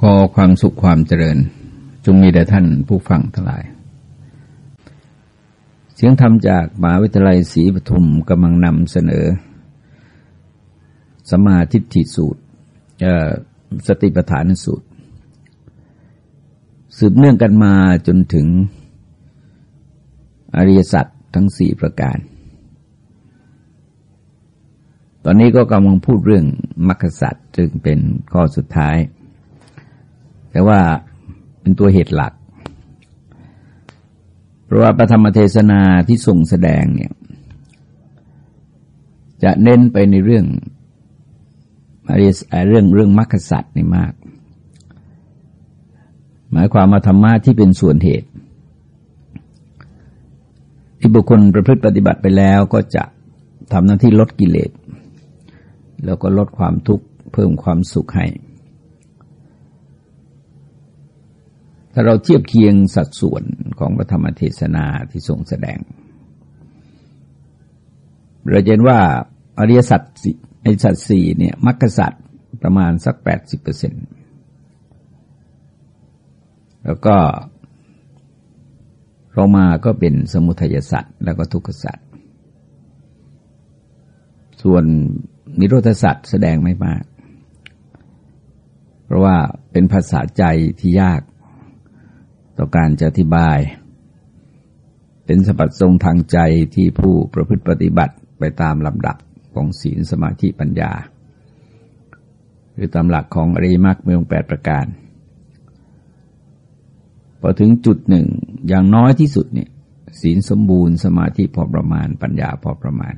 ขอความสุขความเจริญ จงมีแด่ท่านผู้ฟังทั้งหลาย เสียงธรรมจากมหาวิทยาลัยศรีปทุมกำลังนำเสนอสมาธิฐิสูตรสติปัฏฐานสูตร สืบเนื่องกันมาจนถึงอริยสัจทั้งสี่ประการ อนนี้ก็กำลังพูดเรื่องมรรคสัจจึงเป็นข้อสุดท้าย แต่ว่าเป็นตัวเหตุหลัก เพราะว่าปฐมเทศนาที่ส่งแสดงเนี่ย จะเน้นไปในเรื่องเรื่องเรื่องมรรคสัตว์นี่มาก หมายความมาธรรมะที่เป็นส่วนเหตุ ที่บุคคลประพฤติปฏิบัติไปแล้วก็จะทำหน้าที่ลดกิเลส แล้วก็ลดความทุกข์เพิ่มความสุขให้ ถ้าเราเทียบเคียงสัดส่วนของพระธรรมเทศนาที่ทรงแสดง เราเห็นว่าอริยสัจไอสัจสี่เนี่ยมรรคสัจประมาณสักแปดสิบเปอร์เซ็นต์แล้วก็เรามาก็เป็นสมุทัยสัจแล้วก็ทุกขสัจส่วน นิโรธสัจแสดงไม่มาก เพราะว่าเป็นภาษาใจที่ยาก ต่อการจะอธิบาย เป็นสมบัติทรงทางใจที่ผู้ประพฤติปฏิบัติไปตามลำดับของศีลสมาธิปัญญา หรือตามหลักของอริมักมืองแปดประการ พอถึงจุดหนึ่งอย่างน้อยที่สุดเนี่ยศีลสมบูรณ์สมาธิพอประมาณปัญญาพอประมาณ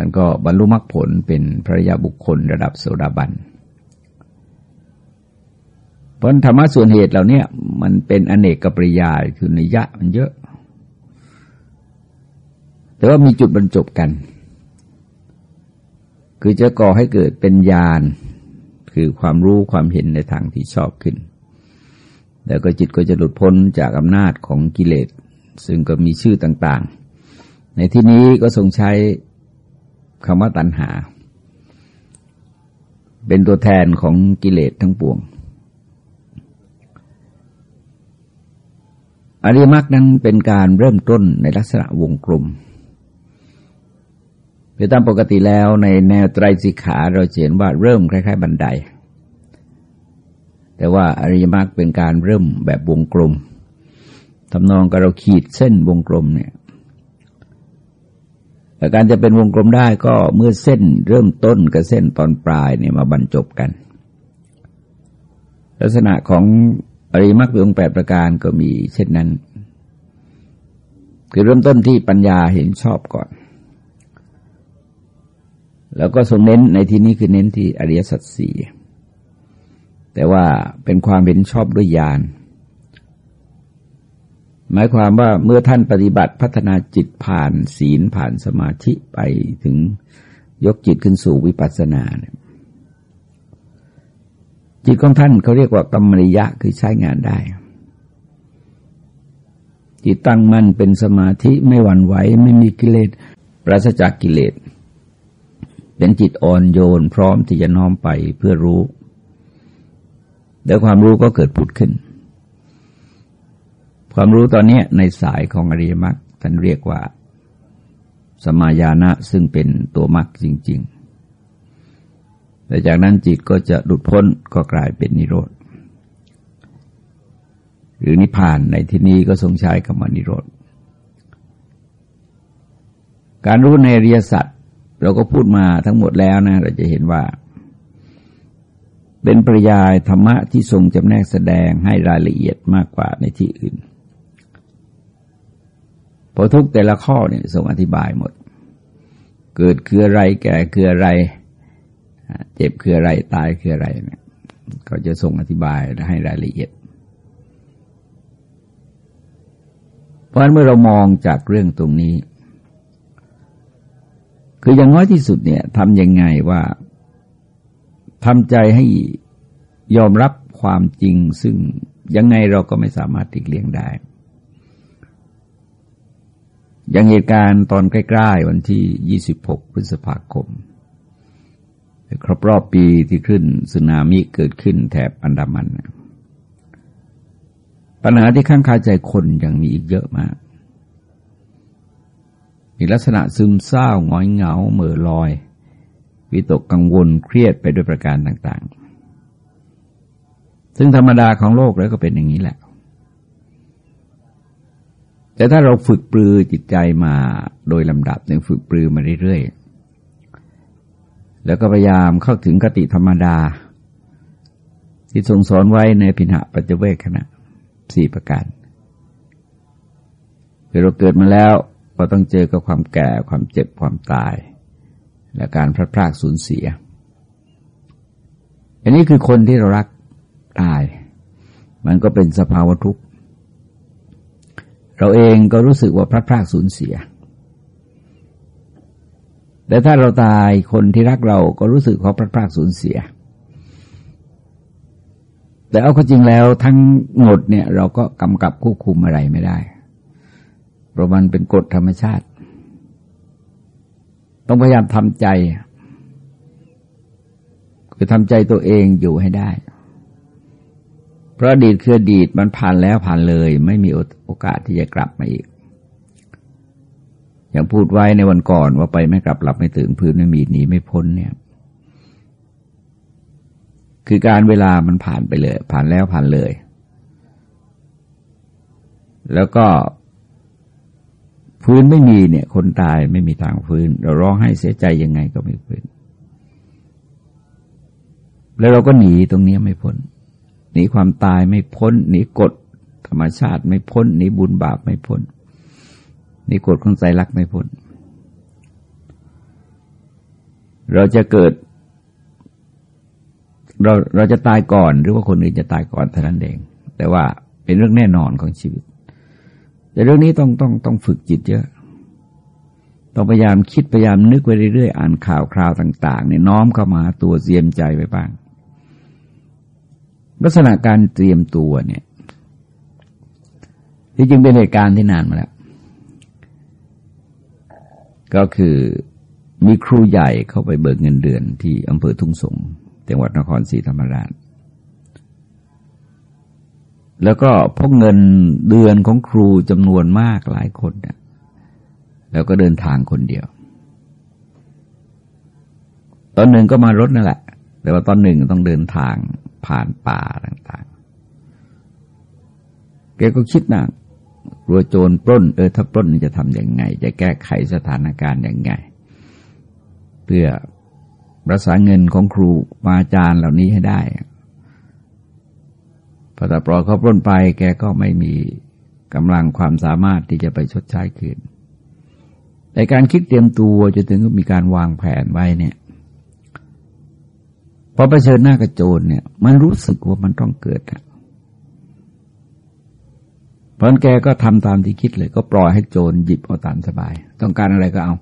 ท่านก็บรรลุมรรคผลเป็นพระยาบุคคลระดับโสดาบันเพราะธรรมะส่วนเหตุเหล่านี้มันเป็นอเนกกับปริยายคือนิยะมันเยอะ แต่ว่ามีจุดบรรจบกัน คือจะก่อให้เกิดเป็นญาณคือความรู้ความเห็นในทางที่ชอบขึ้น แล้วก็จิตก็จะหลุดพ้นจากอำนาจของกิเลส ซึ่งก็มีชื่อต่างๆ ในที่นี้ก็ทรงใช้ คำว่าตัณหา เป็นตัวแทนของกิเลสทั้งปวง อริมักนั้นเป็นการเริ่มต้นในลักษณะวงกลมโดยตามปกติแล้วในแนวไตรสิกขาเราเห็นว่าเริ่มคล้าย ๆ บันได แต่ว่าอริยมักเป็นการเริ่มแบบวงกลมทำนองกับเราขีดเส้นวงกลมเนี่ย แต่การจะเป็นวงกลมได้ก็เมื่อเส้นเริ่มต้นกับเส้นตอนปลายเนี่ยมาบรรจบกัน ลักษณะของอริมักมีองแปดประการก็มีเช่นนั้น คือเริ่มต้นที่ปัญญาเห็นชอบก่อน แล้วก็ทรงเน้นในที่นี้คือเน้นที่อริยสัจสี่แต่ว่าเป็นความเห็นชอบด้วยญาณ หมายความว่าเมื่อท่านปฏิบัติพัฒนาจิตผ่านศีลผ่านสมาธิไปถึงยกจิตขึ้นสู่วิปัสสนาเนี่ยจิตของท่านเขาเรียกว่ากรรมริยะคือใช้งานได้ จิตตั้งมั่นเป็นสมาธิไม่หวั่นไหวไม่มีกิเลสปราศจากกิเลส เป็นจิตอ่อนโยนพร้อมที่จะน้อมไปเพื่อรู้ แล้วความรู้ก็เกิดผุดขึ้น ความรู้ตอนนี้ในสายของอริยมรรคท่านเรียกว่า สมายานะซึ่งเป็นตัวมรรคจริง ๆ แต่จากนั้นจิตก็จะหลุดพ้นก็กลายเป็นนิโรธ หรือนิพพานในที่นี้ก็ทรงใช้คำว่านิโรธ การรู้ในเรียสัตเราก็พูดมาทั้งหมดแล้วนะ เราจะเห็นว่า เป็นปริยายธรรมะที่ทรงจำแนกแสดงให้รายละเอียดมากกว่าในที่อื่น พอทุกแต่ละข้อเนี่ยทรงอธิบายหมด เกิดคืออะไร แก่คืออะไร เจ็บคืออะไร ตายคืออะไรเนี่ยก็จะส่งอธิบายและให้รายละเอียด เพราะฉะนั้นเมื่อเรามองจากเรื่องตรงนี้ คืออย่างน้อยที่สุดเนี่ยทำยังไงว่าทำใจให้ยอมรับความจริงซึ่งยังไงเราก็ไม่สามารถติดเลี่ยงได้ อย่างเหตุการณ์ตอนใกล้ๆวันที่ 26 พฤษภาคมครบรอบปีที่ขึ้นสึนามิเกิดขึ้นแถบอันดามัน ปัญหาที่ข้างคาใจคนยังมีอีกเยอะมาก มีลักษณะซึมเศร้าหงอยเหงาเหม่อลอย วิตกกังวลเครียดไปด้วยประการต่างๆ ซึ่งธรรมดาของโลกแล้วก็เป็นอย่างนี้แหละ แต่ถ้าเราฝึกปลือจิตใจมาโดยลำดับเนี่ยฝึกปลือมาเรื่อยๆ แล้วก็พยายามเข้าถึงกติธรรมดา ที่ทรงสอนไว้ในพิณะปัจเจเวคขณะสี่ประการคือเราเกิดมาแล้วก็ต้องเจอกับความแก่ความเจ็บความตาย และการพลาดพลาดสูญเสีย อันนี้คือคนที่เรารักตาย มันก็เป็นสภาวะทุกข์ เราเองก็รู้สึกว่าพลาดพลาดสูญเสีย แต่ถ้าเราตายคนที่รักเราก็รู้สึกเขาพลาดพลาดสูญเสีย แต่เอาข้อจริงแล้วทั้งหมดเนี่ยเราก็กำกับควบคุมอะไรไม่ได้ เพราะมันเป็นกฎธรรมชาติ ต้องพยายามทำใจ คือทำใจตัวเองอยู่ให้ได้ เพราะอดีตคืออดีตมันผ่านแล้วผ่านเลย ไม่มีโอกาสที่จะกลับมาอีก อย่างพูดไว้ในวันก่อนว่าไปไม่กลับหลับไม่ตื่นพื้นไม่มีหนีไม่พ้นเนี่ย คือการเวลามันผ่านไปเลย ผ่านแล้วผ่านเลย แล้วก็พื้นไม่มีเนี่ย คนตายไม่มีทางพื้น เราร้องให้เสียใจยังไงก็ไม่พื้น แล้วเราก็หนีตรงนี้ไม่พ้น หนีความตายไม่พ้น หนีกฎธรรมชาติไม่พ้น หนีบุญบาปไม่พ้น หนีกฎของใจรักไม่พ้น เราจะเกิด เราเราจะตายก่อนหรือว่าคนอื่นจะตายก่อนเท่านั้นเอง แต่ว่าเป็นเรื่องแน่นอนของชีวิต แต่เรื่องนี้ต้องต้องต้องฝึกจิตเยอะต้องพยายามคิดพยายามนึกไปเรื่อยๆ อ่านข่าวคราวต่างๆเนี่ยน้อมเข้ามาตัวเตรียมใจไว้บ้าง ลักษณะการเตรียมตัวเนี่ย ที่จริงเป็นเหตุการณ์ที่นานมาแล้ว ก็คือมีครูใหญ่เข้าไปเบิกเงินเดือนที่อำเภอทุ่งสงจังหวัดนครศรีธรรมราช แล้วก็พกเงินเดือนของครูจำนวนมากหลายคนเนี่ยแล้วก็เดินทางคนเดียว ตอนหนึ่งก็มารถนั่นแหละ แต่ว่าตอนหนึ่งต้องเดินทาง ผ่านป่าต่างๆ แกก็คิดนะกลัวโจรปล้น เออถ้าปล้นจะทำยังไง จะแก้ไขสถานการณ์ยังไง เพื่อประสาเงินของครูมาอาจารย์เหล่านี้ให้ได้พอตาปลอเขาปล้นไป แกก็ไม่มีกำลังความสามารถที่จะไปชดใช้คืนในการคิดเตรียมตัวจะถึงมีการวางแผนไว้เนี่ย พอไปเชิญหน้ากระโจนเนี่ย มันรู้สึกว่ามันต้องเกิดอะเพราะแกก็ทำตามที่คิดเลย ก็ปล่อยให้โจรหยิบเอาตามสบาย ต้องการอะไรก็เอา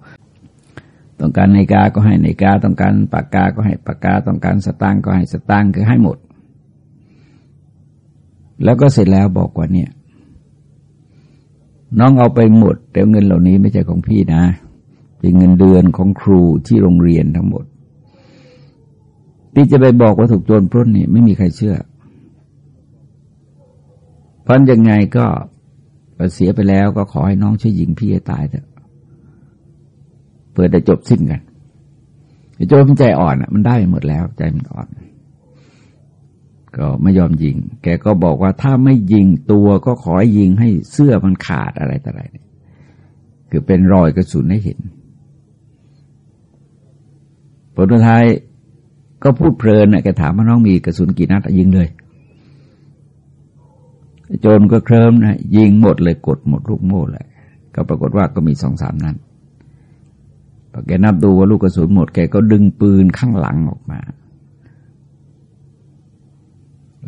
ต้องการนาฬิกาก็ให้นาฬิกา ต้องการปากกาก็ให้ปากกา ต้องการสตางค์ก็ให้สตางค์คือให้หมด แล้วก็เสร็จแล้วบอกว่าเนี่ย น้องเอาไปหมดแต่เงินเหล่านี้ไม่ใช่ของพี่นะ เป็นเงินเดือนของครูที่โรงเรียนทั้งหมด ที่จะไปบอกว่าถูกโจรปล้นนี่ไม่มีใครเชื่อพราะยังไงก็เสียไปแล้วก็ขอให้น้องช่วยยิงพี่ให้ตายเถอะเพื่อจะจบสิ้นกันโจมันใจอ่อนอะ มันได้หมดแล้ว ใจมันอ่อน ก็ไม่ยอมยิง แกก็บอกว่าถ้าไม่ยิงตัวก็ขอให้ยิงให้เสื้อมันขาดอะไรต่ออะไรเนี่ยคือเป็นรอยกระสุนให้เห็นผลท้าย ก็พูดเพลินน่ะแกถามว่าน้องมีกระสุนกี่นัดยิงเลย โจรก็เคลิ้มนะยิงหมดเลยกดหมดลูกโม่เลยก็ปรากฏว่าก็มีสองสามนัดพอแกนับดูว่าลูกกระสุนหมดแกก็ดึงปืนข้างหลังออกมา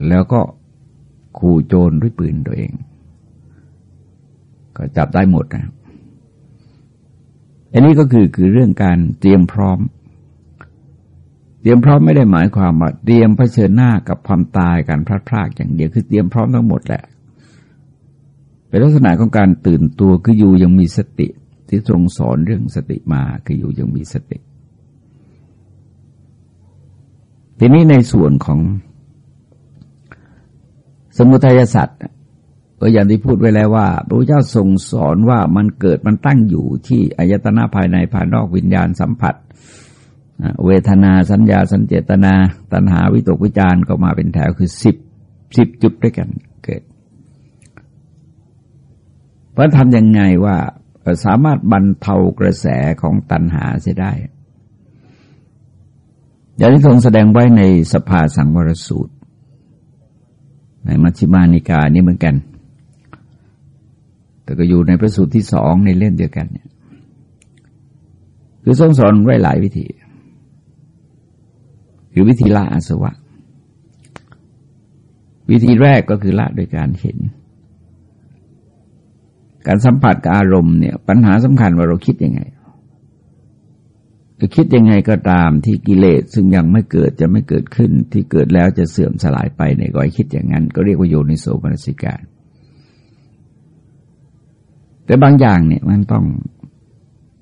แล้วก็ขู่โจรด้วยปืนตัวเอง ก็จับได้หมดนะอันนี้ก็คือคือเรื่องการเตรียมพร้อม เตรียมพร้อมไม่ได้หมายความว่าเตรียมเผชิญหน้ากับความตายการพลาดพลาดอย่างเดียวคือเตรียมพร้อมทั้งหมดแหละเป็นลักษณะของการตื่นตัวคืออยู่ยังมีสติ ที่ทรงสอนเรื่องสติมาคืออยู่ยังมีสติ ทีนี้ในส่วนของสมุทัยสัตว์ก็อย่างที่พูดไว้แล้วว่าพระพุทธเจ้าทรงสอนว่ามันเกิดมันตั้งอยู่ที่อายตนะภายในภายนอกวิญญาณสัมผัส เวทนาสัญญาสัญเจตนา ตัณหาวิตกวิจารก็มาเป็นแถวคือสิบสิบจุดด้วยกันเกิดเพราะทำยังไงว่าสามารถบรรเทากระแสของตัณหาเสียได้อย่างที่ทรงแสดงไว้ในสภาสังวรสูตร ในมัชฌิมานิกานี่เหมือนกัน แต่ก็อยู่ในพระสูตรที่สองในเล่มเดียวกันเนี่ยคือทรงสอนไว้หลายวิธี คือวิธีละอาสวะ วิธีแรกก็คือละโดยการเห็น การสัมผัสกับอารมณ์เนี่ย ปัญหาสำคัญว่าเราคิดยังไงจะคิดยังไงก็ตามที่กิเลสซึ่งยังไม่เกิดจะไม่เกิดขึ้น ที่เกิดแล้วจะเสื่อมสลายไปในก้อยคิดอย่างนั้น ก็เรียกว่าโยนิโสมนสิการ แต่บางอย่างเนี่ยมันต้อง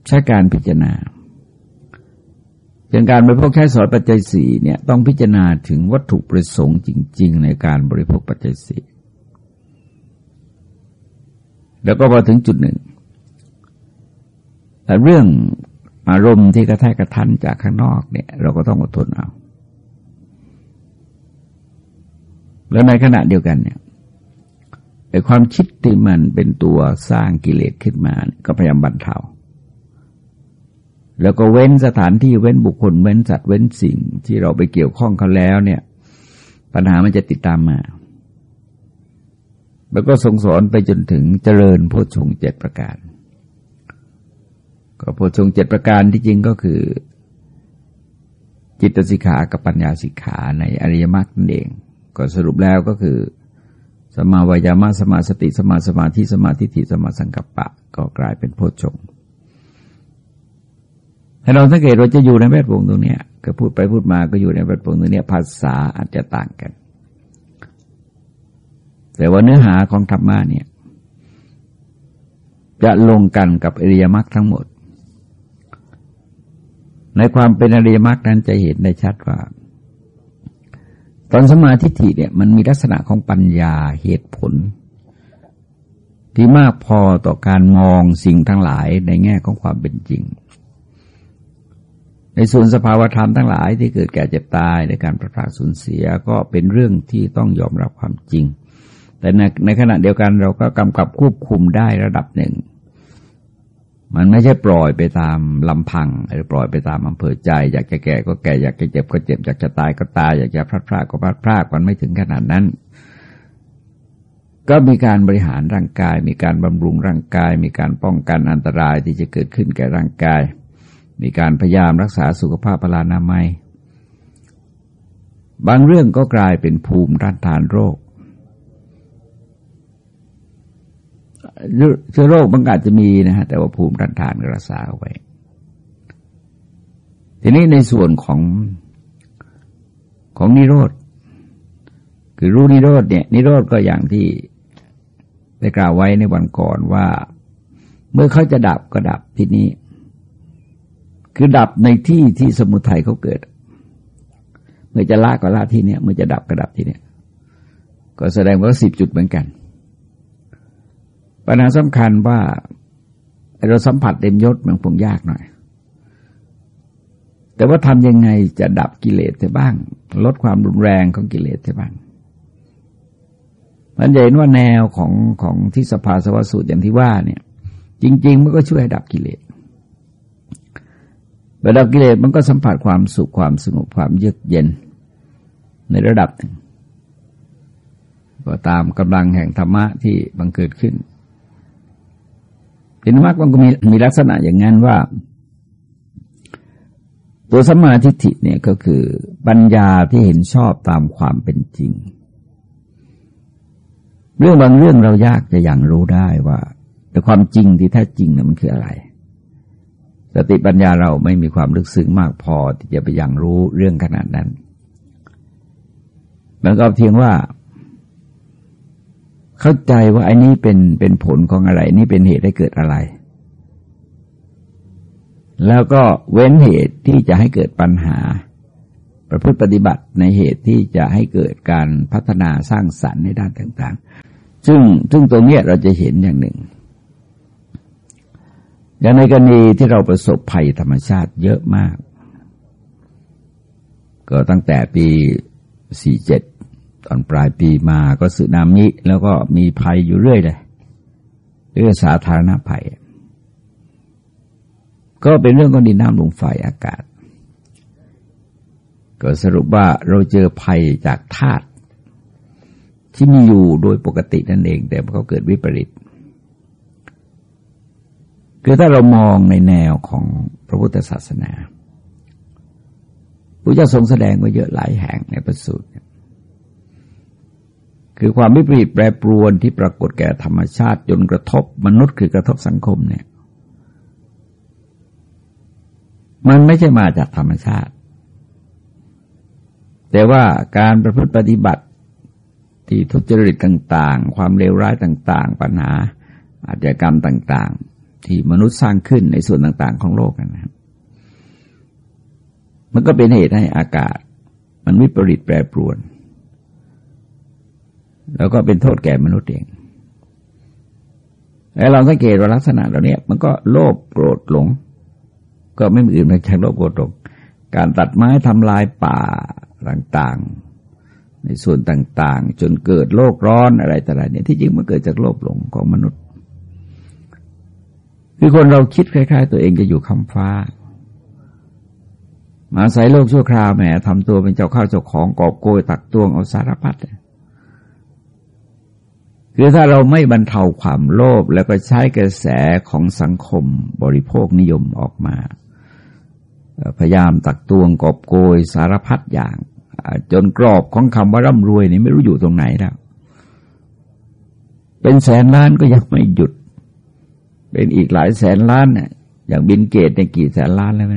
ใช้การพิจารณา อย่างการบริโภคใช้สอยปัจจัยสี่เนี่ยต้องพิจารณาถึงวัตถุประสงค์จริง ๆ ในการบริโภคปัจจัยสี่แล้วก็พอถึงจุดหนึ่งแต่เรื่องอารมณ์ที่กระแทกกระทันจากข้างนอกเนี่ย เราก็ต้องอดทนเอา แล้วในขณะเดียวกันเนี่ยไอ้ความคิดที่มันเป็นตัวสร้างกิเลสขึ้นมาก็พยายามบรรเทา แล้วก็เว้นสถานที่เว้นบุคคลเว้นสัตว์เว้นสิ่งที่เราไปเกี่ยวข้องเขาแล้วเนี่ย ปัญหามันจะติดตามมา แล้วก็ส่งสอนไปจนถึงเจริญโพชงเจ็ดประการ ก็โพชงเจ็ดประการที่จริงก็คือ จิตสิกขากับปัญญาสิกขาในอริยมรรคนั่นเอง ก็สรุปแล้วก็คือสมาวายามะสมาสติสมาสมาธิสมาธิฐิสมาสังกัปปะ ก็กลายเป็นโพชง ถ้าเราสังเกตเราจะอยู่ในแวดวงตรงนี้ก็พูดไปพูดมาก็อยู่ในแวดวงตรงนี้ภาษาอาจจะต่างกัน แต่ว่าเนื้อหาของธรรมะเนี่ย จะลงกันกับอริยมรรคทั้งหมด ในความเป็นอริยมรรคนั้นจะเห็นได้ชัดว่า ตอนสมาธิฐิเนี่ยมันมีลักษณะของปัญญาเหตุผล ที่มากพอต่อการมองสิ่งทั้งหลายในแง่ของความเป็นจริง ในส่วนสภาวธรรมทั้งหลายที่เกิดแก่เจ็บตายในการประพาสูญเสียก็เป็นเรื่องที่ต้องยอมรับความจริง แต่ในในขณะเดียวกันเราก็กำกับควบคุมได้ระดับหนึ่ง มันไม่ใช่ปล่อยไปตามลำพังหรือปล่อยไปตามอำเภอใจ อยากจะแก่ก็แก่อยากจะเจ็บก็เจ็บอยากจะตายก็ตายอยากจะพลาดพลาดก็พลาดพลาดมันไม่ถึงขนาดนั้นก็มีการบริหารร่างกาย มีการบำรุงร่างกาย มีการป้องกันอันตรายที่จะเกิดขึ้นแก่ร่างกาย มีการพยายามรักษาสุขภาพพลานามัย บางเรื่องก็กลายเป็นภูมิต้านทานโรค เชื้อโรคบางอาจจะมีนะฮะแต่ว่าภูมิต้านทานรักษาเอาไว้ ทีนี้ในส่วนของของนิโรธ คือรู้นิโรธเนี่ย นิโรธก็อย่างที่ได้กล่าวไว้ในวันก่อนว่า เมื่อเขาจะดับก็ดับทีนี้ คือดับในที่ที่สมุทัยเขาเกิด เมื่อจะละก็ละที่เนี้ยเมื่อจะดับก็ดับที่เนี้ยก็แสดงว่าสิบจุดเหมือนกัน ปัญหาสำคัญว่าเราสัมผัสเต็มยศมันคงยากหน่อย แต่ว่าทำยังไงจะดับกิเลสได้บ้าง ลดความรุนแรงของกิเลสได้บ้างมันเห็นว่าแนวของของที่สภาสวสูตรอย่างที่ว่าเนี่ย จริง ๆ มันก็ช่วยดับกิเลส ระดับกิเลสมันก็สัมผัสความสุขความสงบความเยือกเย็นในระดับหนึ่งก็ตามกำลังแห่งธรรมะที่บังเกิดขึ้นเห็นมากมันก็มีมีลักษณะอย่างนั้นว่า ตัวสัมมาธิิเนี่ยก็คือปัญญาที่เห็นชอบตามความเป็นจริง เรื่องบางเรื่องเรายากจะอย่างรู้ได้ว่า แต่ความจริงที่แท้จริงเนี่ยมันคืออะไร สติปัญญาเราไม่มีความลึกซึ้งมากพอที่จะไปยังรู้เรื่องขนาดนั้นมันก็เพียงว่า เข้าใจว่าไอ้นี้เป็นเป็นผลของอะไร นี่เป็นเหตุให้เกิดอะไร แล้วก็เว้นเหตุที่จะให้เกิดปัญหา ประพฤติปฏิบัติในเหตุที่จะให้เกิดการพัฒนาสร้างสรรค์ในด้านต่าง ๆ ซึ่งซึ่งตรงนี้เราจะเห็นอย่างหนึ่ง อย่างในกรณีที่เราประสบภัยธรรมชาติเยอะมาก ก็ตั้งแต่ปี 47 ตอนปลายปีมาก็สึนามิแล้วก็มีภัยอยู่เรื่อยเลยเรื่องสาธารณภัย ก็เป็นเรื่องของดินน้ำลมไฟอากาศ ก็สรุปว่าเราเจอภัยจากธาตุที่มีอยู่โดยปกตินั่นเอง แต่เขาเกิดวิปริต คือถ้าเรามองในแนวของพระพุทธศาสนาพระเจ้าทรงแสดงไว้เยอะหลายแห่งในประสูตรคือความวิปริตแปรปรวนที่ปรากฏแก่ธรรมชาติจนกระทบมนุษย์คือกระทบสังคมเนี่ย มันไม่ใช่มาจากธรรมชาติ แต่ว่าการประพฤติปฏิบัติที่ทุจริตต่าง ๆ ความเลวร้ายต่าง ๆ ปัญหาอาชญากรรมต่าง ๆ ที่มนุษย์สร้างขึ้นในส่วนต่าง ๆ ของโลกนะครับ มันก็เป็นเหตุให้อากาศ มันวิปริตแปรปรวน แล้วก็เป็นโทษแก่มนุษย์เองแล้วเราสังเกตว่าลักษณะเหล่านี้มันก็โลภโกรธหลง ก็ไม่มีอื่นนอกจากโลภโกรธหลงการตัดไม้ทำลายป่าต่างๆ ในส่วนต่างๆ จนเกิดโลกร้อนอะไรต่างๆเนี่ยที่จริงมันเกิดจากโลภหลงของมนุษย์ คือคนเราคิดคล้าย ๆ ตัวเองจะอยู่คำฟ้า มาใส่โลกชั่วคราวแหมทำตัวเป็นเจ้าข้าวเจ้าของกอบโกยตักตวงเอาสารพัดคือถ้าเราไม่บรรเทาความโลภแล้วก็ใช้กระแสของสังคมบริโภคนิยมออกมา พยายามตักตวงกอบโกยสารพัดอย่าง จนกรอบของคำว่าร่ำรวยนี่ไม่รู้อยู่ตรงไหนแล้ว เป็นแสนล้านก็ยังไม่หยุด เป็นอีกหลายแสนล้านเนี่ยอย่างบินเกตในกี่แสนล้านแล้วไหม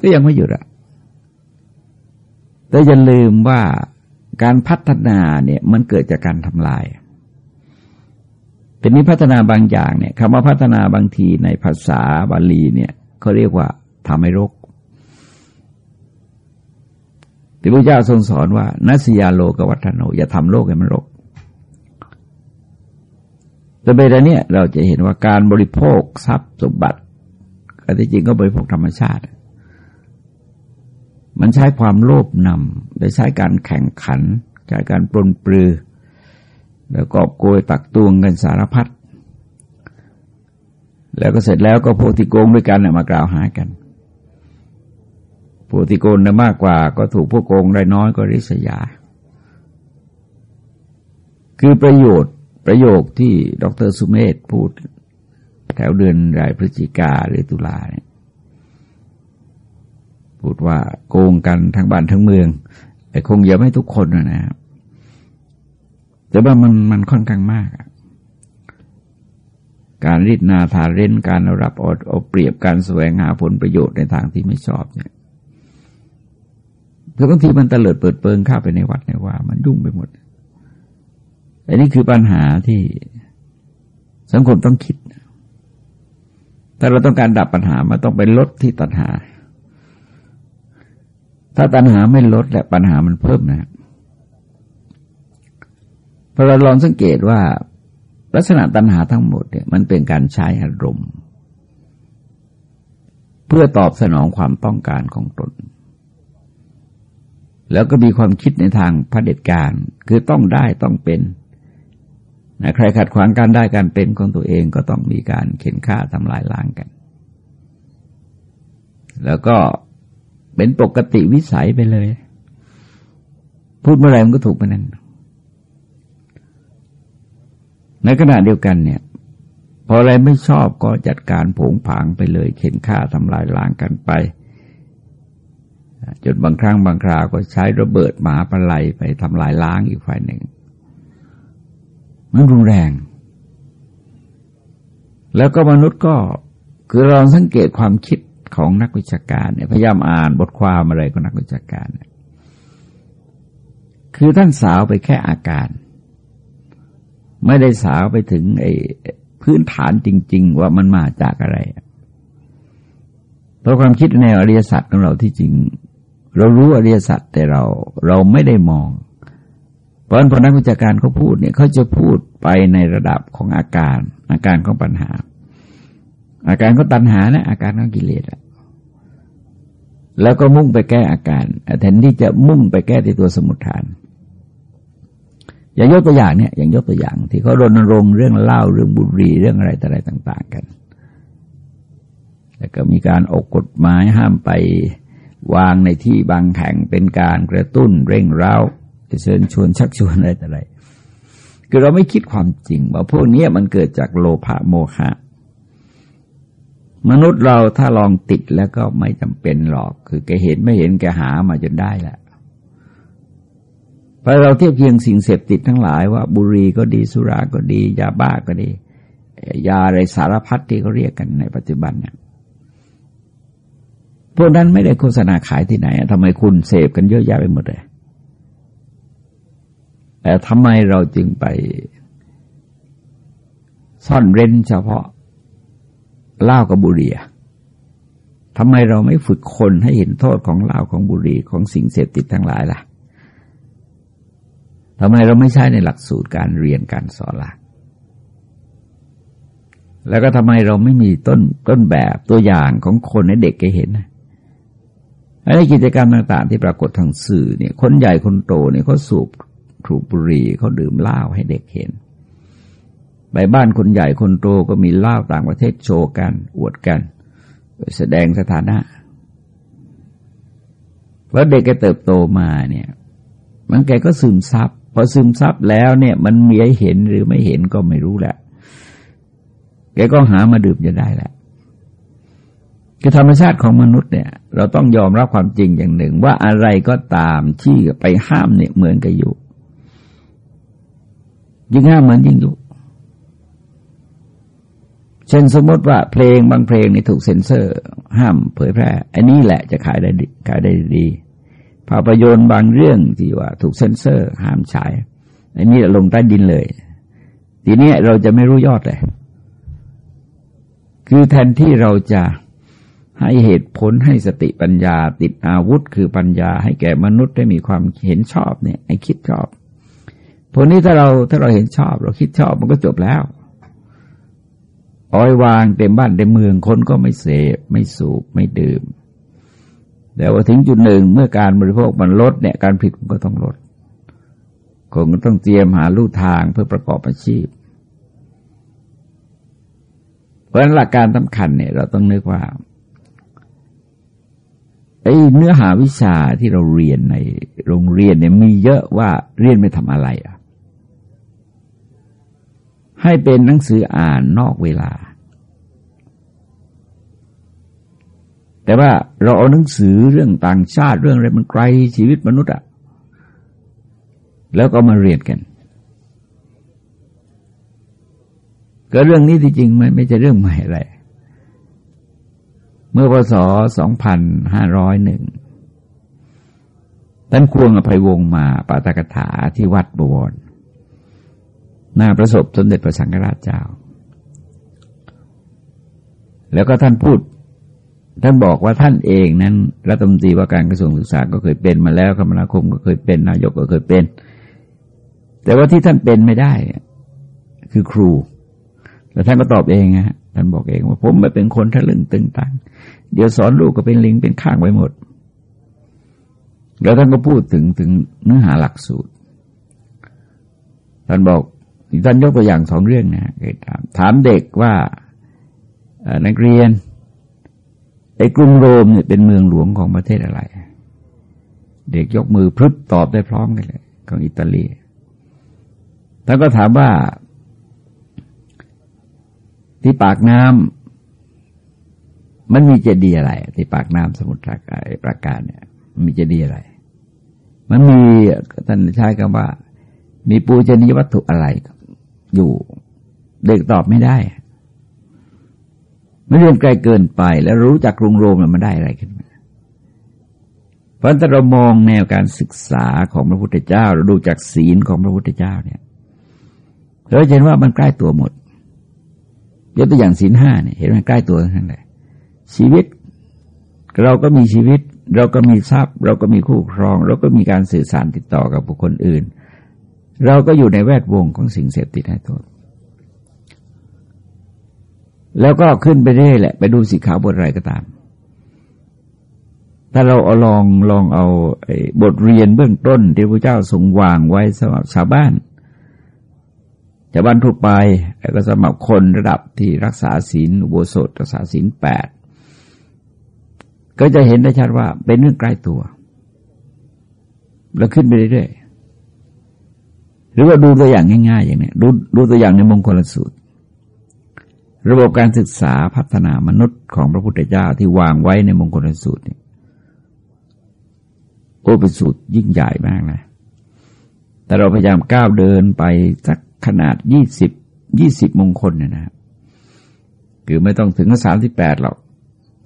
ก็ยังไม่หยุดอะแต่อย่าลืมว่าการพัฒนาเนี่ยมันเกิดจากการทำลายแต่นี้พัฒนาบางอย่างเนี่ยคำว่าพัฒนาบางทีในภาษาบาลีเนี่ยเขาเรียกว่าทำให้รกที่พระเจ้าทรงสอนว่านัสยาโลกวัฒโนอย่าทำโลกให้มันรก แต่เบลเนี่ยเราจะเห็นว่าการบริโภคทรัพย์สมบัติก็ที่จริงก็บริโภคธรรมชาติ มันใช้ความโลภนำได้ใช้การแข่งขันใช้การปลนปลือ แล้วก็โกยตักตวงกันสารพัดแล้วก็เสร็จแล้วก็พวกที่โกงด้วยกันมากล่าวหากันผู้ที่โกงได้มากกว่า ก็ถูกพวกโกงได้น้อยก็ริษยา คือประโยชน์ ประโยคที่ดรสุเมธพูดแถวเดือนรายพฤศจิกาหรือตุลาเนี่ยพูดว่าโกงกันทั้งบ้านทั้งเมืองไอ้คงอย่าไม่ทุกคนนะครับแต่ว่ามันมันค่อนข้างมาก การริดนาทาเร้นการรับเอาเปรียบการแสวงหาผลประโยชน์ในทางที่ไม่ชอบเนี่ยคือบางทีมันเลิดเปิดเปิงเข้าไปในวัดในว่า มันยุ่งไปหมด อันนี้คือปัญหาที่สังคมต้องคิด ถ้าเราต้องการดับปัญหามันต้องไปลดที่ตัณหา ถ้าตัณหาไม่ลดและปัญหามันเพิ่มนะพอเราลองสังเกตว่าลักษณะตัณหาทั้งหมดเนี่ยมันเป็นการใช้อารมณ์ เพื่อตอบสนองความต้องการของตน แล้วก็มีความคิดในทางพระเด็จการ คือต้องได้ต้องเป็น นะใครขัดขวางการได้การเป็นของตัวเองก็ต้องมีการเข็นฆ่าทำลายล้างกัน แล้วก็เป็นปกติวิสัยไปเลย พูดเมื่อไรมันก็ถูกไปนั้น ในขณะเดียวกันเนี่ย พออะไรไม่ชอบก็จัดการผงผางไปเลย เข็นฆ่าทำลายล้างกันไปจนบางครั้งบางคราวก็ใช้ระเบิดหมาปลายไปทำลายล้างอีกฝ่ายหนึ่ง มันรุนแรง แล้วก็มนุษย์ก็คือเราสังเกตความคิดของนักวิชาการเนี่ยพยายามอ่านบทความอะไรของนักวิชาการเนี่ยคือท่านสาวไปแค่อาการ ไม่ได้สาวไปถึงไอ้พื้นฐานจริง ๆ ว่ามันมาจากอะไร เพราะความคิดในอริยสัจของเราที่จริง เรารู้อริยสัจแต่เรา เราไม่ได้มอง ราะฉะนั้นพอนักวิชาการเขาพูดเนี่ยเขาจะพูดไปในระดับของอาการ อาการของปัญหา อาการก็ตัณหานะอาการของกิเลสอะแล้วก็มุ่งไปแก้อาการแทนที่จะมุ่งไปแก้ที่ตัวสมุทฐาน อย่างยกตัวอย่างเนี่ยอย่างยกตัวอย่าง ที่เขารณรงค์เรื่องเล่าเรื่องบุหรี่เรื่องอะไรต่อะไรต่าง ๆ กัน แล้วก็มีการออกกฎหมายห้ามไปวางในที่บางแห่งเป็นการกระตุ้นเร่งเร้า เชิญชวนชักชวนอะไรแต่ไรคือเราไม่คิดความจริง ว่าพวกนี้มันเกิดจากโลภะโมหะมนุษย์เราถ้าลองติดแล้วก็ไม่จำเป็นหรอก คือแกเห็นไม่เห็นแกหามาจนได้แหละพอเราเทียบเคียงสิ่งเสพติดทั้งหลายว่าบุหรี่ก็ดีสุราก็ดี ยาบ้าก็ดี ยาอะไรสารพัดที่เขาเรียกกันในปัจจุบันเนี่ยพวกนั้นไม่ได้โฆษณาขายที่ไหนทำไมคุณเสพกันเยอะแยะไปหมดเลย แต่ทำไมเราจึงไปซ่อนเร้นเฉพาะเหล้ากับบุหรี่ทำไมเราไม่ฝึกคนให้เห็นโทษของเหล้าของบุหรี่ของสิ่งเสพติดทั้งหลายล่ะทำไมเราไม่ใช้ในหลักสูตรการเรียนการสอนล่ะ แล้วก็ทำไมเราไม่มีต้นต้นแบบตัวอย่างของคนให้เด็กแกเห็นนะในกิจกรรมต่าง ๆ ที่ปรากฏทางสื่อเนี่ย คนใหญ่คนโตเนี่ยเขาสูบ ถูกบุหรี่เขาดื่มเหล้าให้เด็กเห็นไปบ้านคนใหญ่คนโตก็มีเหล่าต่างประเทศโชว์กัน อวดกัน แสดงสถานะ แล้วเด็กแกเติบโตมาเนี่ย มันแกก็ซึมซับพอซึมซับแล้วเนี่ย มันมีให้เห็นหรือไม่เห็นก็ไม่รู้แหละ แกก็หามาดื่มจะได้แหละคือธรรมชาติของมนุษย์เนี่ย เราต้องยอมรับความจริงอย่างหนึ่ง ว่าอะไรก็ตามที่ไปห้ามเนี่ยเหมือนกับอยู่ ยิ่งห้ามเหมือนยิ่งยู่เช่นสมมติว่าเพลงบางเพลงนี่ถูกเซ็นเซอร์ ห้ามเผยแพร่ อันนี้แหละจะขายได้ขายได้ดี ภาพยนตร์บางเรื่องที่ว่าถูกเซ็นเซอร์ ห้ามฉาย อันนี้ลงใต้ดินเลย ทีนี้เราจะไม่รู้ยอดเลย คือแทนที่เราจะให้เหตุผลให้สติปัญญาติดอาวุธ คือปัญญาให้แก่มนุษย์ได้มีความเห็นชอบเนี่ยให้คิดชอบ พวกนี้ถ้าเราถ้าเราเห็นชอบ เราคิดชอบมันก็จบแล้วอ้อยวางเต็มบ้านเต็มเมืองคนก็ไม่เสพไม่สูบไม่ดื่ม แต่ว่าถึงจุดหนึ่งเมื่อการบริโภคมันลดเนี่ยการผิดมันก็ต้องลดคนก็ต้องเตรียมหาลู่ทางเพื่อประกอบอาชีพ เพราะฉะนั้นหลักการสำคัญเนี่ย เราต้องนึกว่าไอ้เนื้อหาวิชาที่เราเรียนในโรงเรียนเนี่ยมีเยอะว่าเรียนไม่ทำอะไรอะ ให้เป็นหนังสืออ่านนอกเวลา แต่ว่าเราเอาหนังสือเรื่องต่างชาติเรื่องอะไรมันไกลชีวิตมนุษย์อะแล้วก็มาเรียนกัน ก็เรื่องนี้ที่จริงมันไม่ใช่เรื่องใหม่อะไร เมื่อพศ 2501ท่านควงอภัยวงมาปาตกถาที่วัดบวร หน้าประสบสมเด็จพระสังฆราชเจ้า แล้วก็ท่านพูด ท่านบอกว่าท่านเองนั้นรัฐมนตรีว่าการกระทรวงศึกษาก็เคยเป็นมาแล้วคมนาคมก็เคยเป็น นายกก็เคยเป็น แต่ว่าที่ท่านเป็นไม่ได้ คือครู แล้วท่านก็ตอบเองฮะท่านบอกเองว่าผมไม่เป็นคนทะลึ่งตึงตังเดี๋ยวสอนลูกก็เป็นลิงเป็นข้างไว้หมด แล้วท่านก็พูดถึงถึงเนื้อหาหลักสูตรท่านบอก ท่านยกตัวอย่างสองเรื่องนะเคยถามถามเด็กว่านักเรียนไอ้กรุงโรมเนี่ยเป็นเมืองหลวงของประเทศอะไร เด็กยกมือพรึบตอบได้พร้อมกันเลยของอิตาลีท่านก็ถามว่า ที่ปากน้ำมันมีเจดีย์อะไร ที่ปากน้ำสมุทรปราการเนี่ยมันมีเจดีย์อะไร มันมีท่านใช้คำว่า มีปูชนียวัตถุอะไร อยู่ เด็กตอบไม่ได้ไม่เรียนไกลเกินไป แล้วรู้จักกรุงโรมแล้วมันได้อะไรขึ้นมาเพราะถ้าเรามองแนวการศึกษาของพระพุทธเจ้าเราดูจากศีลของพระพุทธเจ้าเนี่ยเราเห็นว่ามันใกล้ตัวหมดยกตัวอย่างศีลห้าเนี่ยเห็นมันใกล้ตัวทั้งนั้นเลยชีวิต เราก็มีชีวิต เราก็มีทรัพย์ เราก็มีคู่ครอง เราก็มีการสื่อสารติดต่อกับบุคคลอื่น เราก็อยู่ในแวดวงของสิ่งเสพติดให้โทษ แล้วก็ขึ้นไปเรื่อยแหละ ไปดูสิขาวบทอะไรก็ตาม ถ้าเราเอาลองลองเอาบทเรียนเบื้องต้นที่พระเจ้าทรงวางไว้สำหรับชาวบ้านชาวบ้านทั่วไปแล้วก็สำหรับคนระดับที่รักษาศีลอุโบสถรักษาศีลแปดก็จะเห็นได้ชัดว่าเป็นเรื่องใกล้ตัว แล้วขึ้นไปเรื่อยๆ หรือว่าดูตัวอย่างง่าย ๆ อย่างนี้ดูดูตัวอย่างในมงคลสูตร ระบบการศึกษาพัฒนามนุษย์ของพระพุทธเจ้าที่วางไว้ในมงคลสูตรเนี่ยโอ้เป็นสูตรยิ่งใหญ่มากนะ แต่เราพยายามก้าวเดินไปสักขนาดยี่สิบยี่สิบมงคลเนี่ยนะคือไม่ต้องถึงสามที่แปดหรอก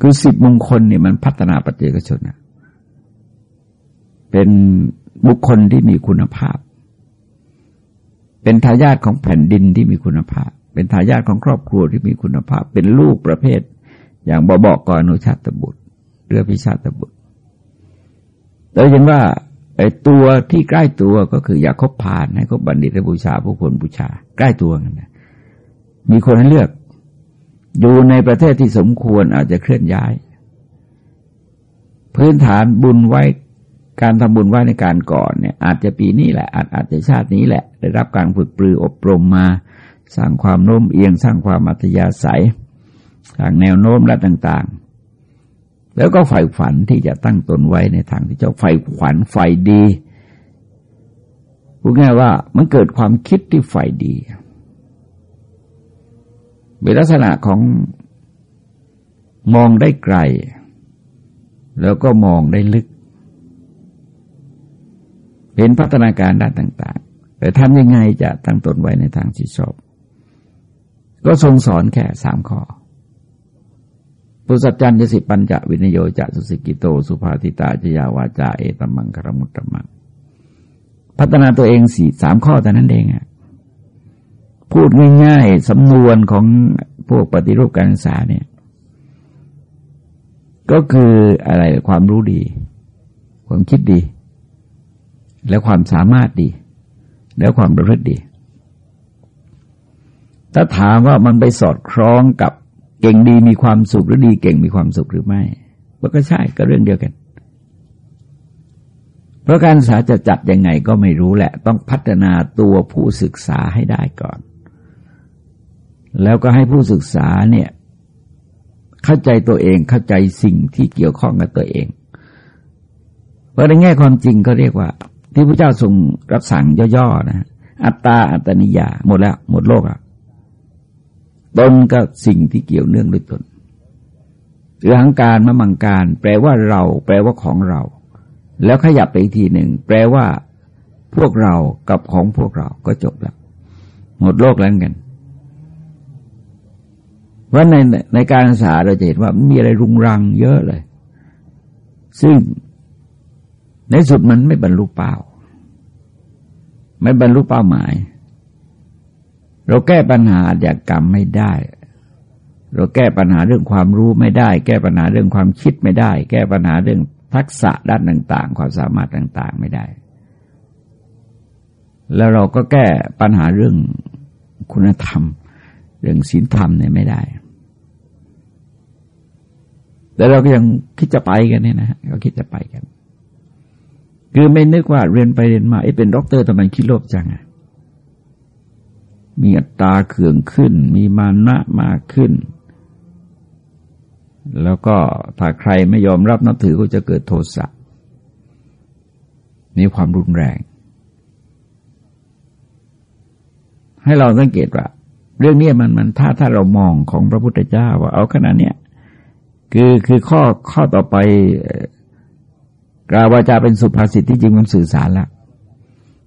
คือสิบมงคลเนี่ยมันพัฒนาปัจเจกชนนะเป็นบุคคลที่มีคุณภาพ เป็นทายาทของแผ่นดินที่มีคุณภาพ เป็นทายาทของครอบครัวที่มีคุณภาพ เป็นลูกประเภท อย่างบอบอกกอนอนุชาตบุตรเรือพิชาตบุตรเราเห็นว่าไอ้ตัวที่ใกล้ตัวก็คืออยากคบผ่านให้คบบัณฑิตบูชาผู้คนบูชา ใกล้ตัวกันนะมีคนให้เลือก อยู่ในประเทศที่สมควรอาจจะเคลื่อนย้าย พื้นฐานบุญไว้ การทำบุญไหว้ในการก่อนเนี่ย อาจจะปีนี้แหละอาจอาจจะชาตินี้แหละ ได้รับการฝึกปรืออบรมมา สร้างความโน้มเอียง สร้างความอัธยาศัยสร้างแนวโน้มและต่าง ๆ แล้วก็ใฝ่ฝันที่จะตั้งตนไว้ในทางที่เจ้าใฝ่ฝันใฝ่ดีพูดง่ายว่ามันเกิดความคิดที่ใฝ่ดีเป็นลักษณะของมองได้ไกล แล้วก็มองได้ลึก เห็นพัฒนาการด้านต่าง ๆ แต่ทำยังไงจะตั้งตนไว้ในทางที่ชอบ ก็ทรงสอนแค่สามข้อปุสัจจันจะสิปัญจวินโยจะสุสิกิโต สุภาติตาจยาวาจาเอตมังคารมุตตมัง พัฒนาตัวเองสี่สามข้อแต่นั้นเองอะพูดง่ายๆสำนวนของพวกปฏิรูปการศึกษาเนี่ย ก็คืออะไรความรู้ดี ความคิดดี และความสามารถดี แล้วความประพฤติดี ถ้าถามว่ามันไปสอดคล้องกับเก่งดีมีความสุขหรือดีเก่งมีความสุขหรือไม่มันก็ใช่ก็เรื่องเดียวกัน เพราะการศึกษาจะจัดยังไงก็ไม่รู้แหละ ต้องพัฒนาตัวผู้ศึกษาให้ได้ก่อน แล้วก็ให้ผู้ศึกษาเนี่ยเข้าใจตัวเองเข้าใจสิ่งที่เกี่ยวข้องกับตัวเองเพราะในแง่ความจริงก็เรียกว่า ที่พระเจ้าทรงรับสั่งย่อๆนะอัตตาอัตนิยา หมดแล้ว หมดโลกอะตนก็สิ่งที่เกี่ยวเนื่องด้วยตนหรือหังการมะมังการ แปลว่าเรา แปลว่าของเรา แล้วขยับไปอีกทีหนึ่งแปลว่า พวกเรากับของพวกเราก็จบแล้ว หมดโลกแล้วกันเพราะในในการศึกษาเราจะเห็นว่ามีอะไรรุงรังเยอะเลย ซึ่ง ในสุดมันไม่บรรลุเป้า ไม่บรรลุเป้าหมาย เราแก้ปัญหาอยากกรรมไม่ได้ เราแก้ปัญหาเรื่องความรู้ไม่ได้ แก้ปัญหาเรื่องความคิดไม่ได้ แก้ปัญหาเรื่องทักษะด้านต่าง ๆ ความสามารถต่าง ๆ ไม่ได้ แล้วเราก็แก้ปัญหาเรื่องคุณธรรม เรื่องศีลธรรมเนี่ยไม่ได้แต่เราก็ยังคิดจะไปกันเนี่ยนะก็คิดจะไปกัน คือไม่นึกว่าเรียนไปเรียนมาไอ้เป็นด็อกเตอร์ทำไมคิดโลภจังอะมีอัตตาเขื่องขึ้น มีมานะมากขึ้น แล้วก็ถ้าใครไม่ยอมรับนับถือก็จะเกิดโทสะมีความรุนแรง ให้เราสังเกตว่า เรื่องนี้มันมันถ้าถ้าเรามองของพระพุทธเจ้าว่าเอาขนาดเนี้ยคือคือข้อข้อต่อไป กล่าววาจาเป็นสุภาษิตที่จริงมันสื่อสารละ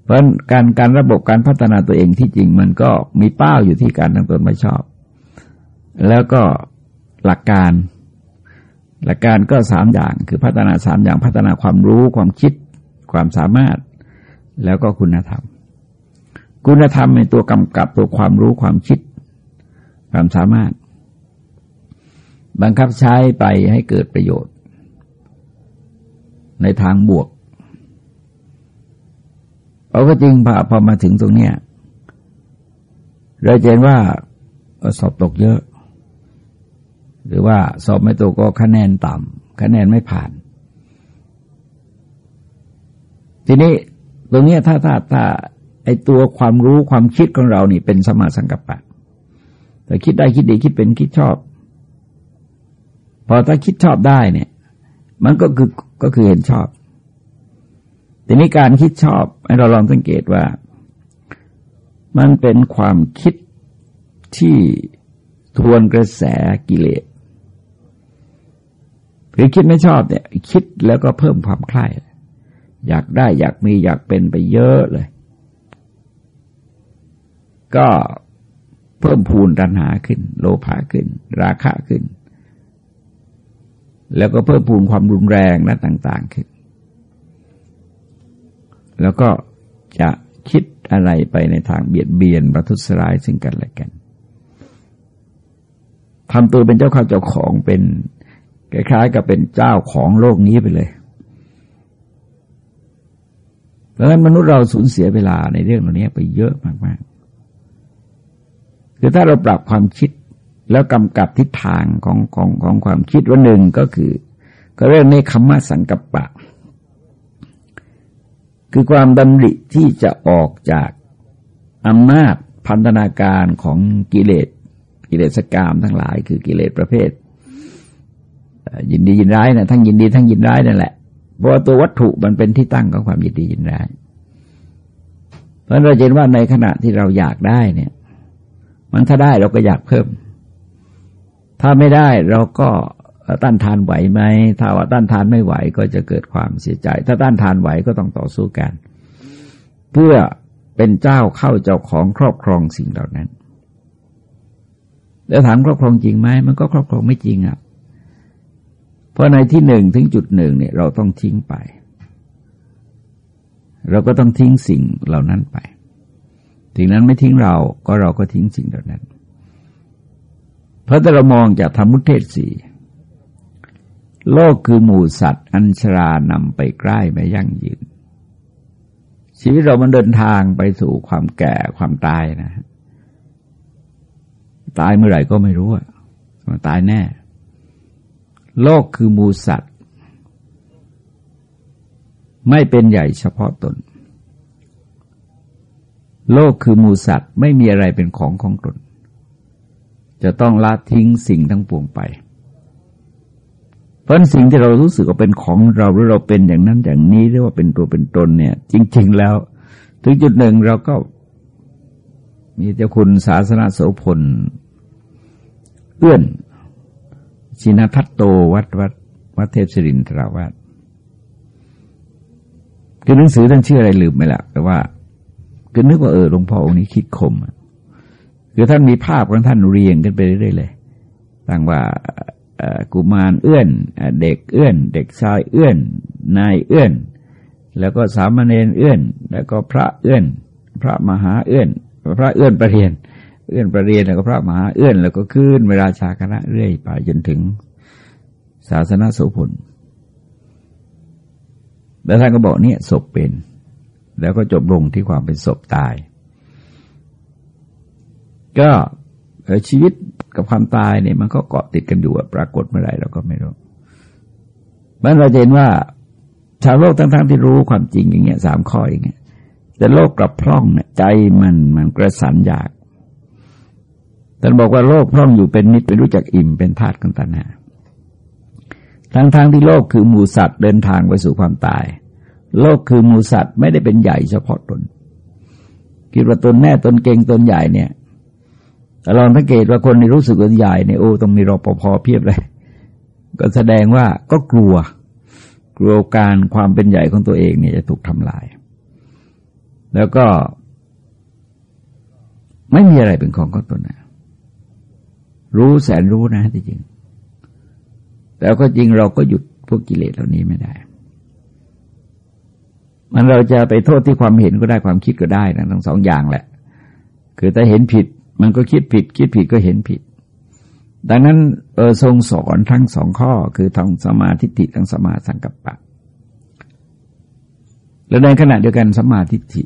เพราะการการระบบการพัฒนาตัวเองที่จริงมันก็มีเป้าอยู่ที่การตั้งตนไม่ชอบ แล้วก็หลักการ หลักการก็สามอย่างคือพัฒนาสามอย่างพัฒนาความรู้ความคิดความสามารถ แล้วก็คุณธรรม คุณธรรมในตัวกำกับตัวความรู้ความคิด ความสามารถ บังคับใช้ไปให้เกิดประโยชน์ ในทางบวกเอาก็จริงพอพอมาถึงตรงเนี้ยเราเห็นว่าสอบตกเยอะ หรือว่าสอบไม่ตกก็คะแนนต่ำคะแนนไม่ผ่าน ทีนี้ตรงนี้ถ้าถ้าถ้าไอตัวความรู้ความคิดของเรานี่เป็นสมาสังกัปปะแต่คิดได้คิดดีคิดเป็นคิดชอบ พอถ้าคิดชอบได้เนี่ย มันก็คือก็คือเห็นชอบ ทีนี้การคิดชอบให้เราลองสังเกตว่า มันเป็นความคิดที่ทวนกระแสกิเลสคือคิดไม่ชอบเนี่ย คิดแล้วก็เพิ่มความคลายอยากได้อยากมีอยากเป็นไปเยอะเลย ก็เพิ่มพูนตัณหาขึ้น โลภะขึ้น ราคะขึ้น แล้วก็เพิ่มพูนความรุนแรงและต่าง ๆ ขึ้น แล้วก็จะคิดอะไรไปในทางเบียดเบียนประทุษร้ายซึ่งกันและกันทำตัวเป็นเจ้าข้าเจ้าของเป็นคล้ายๆ กับเป็นเจ้าของโลกนี้ไปเลยเพราะฉะนั้นมนุษย์เราสูญเสียเวลาในเรื่องเหล่านี้ไปเยอะมากๆคือถ้าเราปรับความคิด แล้วกำกับทิศทางของของของความคิดว่าหนึ่งก็คือ ก็เรื่องในคำว่าสังกัปปะ คือความดำริที่จะออกจากอำนาจพันธนาการของกิเลสกิเลสกรรมทั้งหลาย คือกิเลสประเภท ยินดียินร้ายนะทั้งยินดีทั้งยินร้ายนั่นแหละเพราะตัววัตถุมันเป็นที่ตั้งของความยินดียินร้ายเพราะเราเห็นว่าในขณะที่เราอยากได้เนี่ย มันถ้าได้เราก็อยากเพิ่ม ถ้าไม่ได้เราก็ต้านทานไหวไหมถ้าว่าต้านทานไม่ไหวก็จะเกิดความเสียใจ ถ้าต้านทานไหวก็ต้องต่อสู้กัน เพื่อเป็นเจ้าเข้าเจ้าของครอบครองสิ่งเหล่านั้นแล้วถามครอบครองจริงไหมมันก็ครอบครองไม่จริงอะ เพราะในที่หนึ่งถึงจุดหนึ่งเนี่ยเราต้องทิ้งไป เราก็ต้องทิ้งสิ่งเหล่านั้นไปสิ่งนั้นไม่ทิ้งเราก็เราก็ทิ้งสิ่งเหล่านั้น เพราะถ้าเรามองจากธรรมุเทศสี่โลกคือหมู่สัตว์ อัญชรานำไปใกล้ไม่ยั่งยืน ชีวิตเรามันเดินทางไปสู่ความแก่ความตายนะ ตายเมื่อไหร่ก็ไม่รู้อะมันตายแน่ โลกคือหมูสัตว์ ไม่เป็นใหญ่เฉพาะตน โลกคือหมูสัตว์ ไม่มีอะไรเป็นของของตน จะต้องละทิ้งสิ่งทั้งปวงไป เพราะสิ่งที่เรารู้สึกว่าเป็นของเราหรือเราเป็นอย่างนั้นอย่างนี้เรียกว่าเป็นตัวเป็นตนเนี่ย จริง ๆ แล้ว ถึงจุดหนึ่งเราก็ มีเจ้าคุณศาสนาโสพลเอื้อน ชินทัตโตวัดวัดวัดเทพศิรินทราวัดคือหนังสือท่านชื่ออะไรลืมไปละแต่ว่าคือนึกว่าเออหลวงพ่อองค์นี้คิดคม คือท่านมีภาพของท่านเรียงกันไปเรื่อยๆเลยต่างว่ากุมารเอื้อน เด็กเอื้อน เด็กชายเอื้อน นายเอื้อน แล้วก็สามเณรเอื้อน แล้วก็พระเอื้อน พระมหาเอื้อน พระเอื้อนประเรียน เอื้อนประเรียนแล้วก็พระมหาเอื้อน แล้วก็ขึ้นเวลาชาคณะเรื่อยไปจนถึงศาสนาโสพลแล้วท่านก็บอกเนี่ยศพเป็น แล้วก็จบลงที่ความเป็นศพตาย ก็ชีวิตกับความตายเนี่ยมันก็เกาะติดกันอยู่ปรากฏเมื่อไรเราก็ไม่รู้มันเราเห็นว่าชาวโลกทั้งๆที่รู้ความจริงอย่างเงี้ยสามข้ออย่างเงี้ยแต่โลกกลับพร่องเนี่ยใจมันมันกระสันอยากท่านบอกว่าโลกพร่องอยู่เป็นนิดเป็นรู้จักอิ่มเป็นธาตุกันตัณหาทั้งๆทที่โลกคือหมูสัตว์เดินทางไปสู่ความตาย โลกคือหมูสัตว์ไม่ได้เป็นใหญ่เฉพาะตนคิดว่าตนแม่ตนเก่งตนใหญ่เนี่ย ลองสังเกตว่าคนที่รู้สึกว่าใหญ่เนี่ยโอ้ต้องมีรอปภเพียบเลย ก็แสดงว่าก็กลัว กลัวการความเป็นใหญ่ของตัวเองเนี่ยจะถูกทำลาย แล้วก็ ไม่มีอะไรเป็นของของตนนะรู้แสนรู้นะที่จริง แต่ก็จริงเราก็หยุดพวกกิเลสเหล่านี้ไม่ได้ มันเราจะไปโทษที่ความเห็นก็ได้ความคิดก็ได้นะทั้งสองอย่างแหละ คือถ้าเห็นผิด มันก็คิดผิด คิดผิดก็เห็นผิด ดังนั้นเออทรงสอนทั้งสองข้อคือทั้งสมาธิิทั้งสมาสังกัปปะ และในขณะเดียวกันสมาธิิ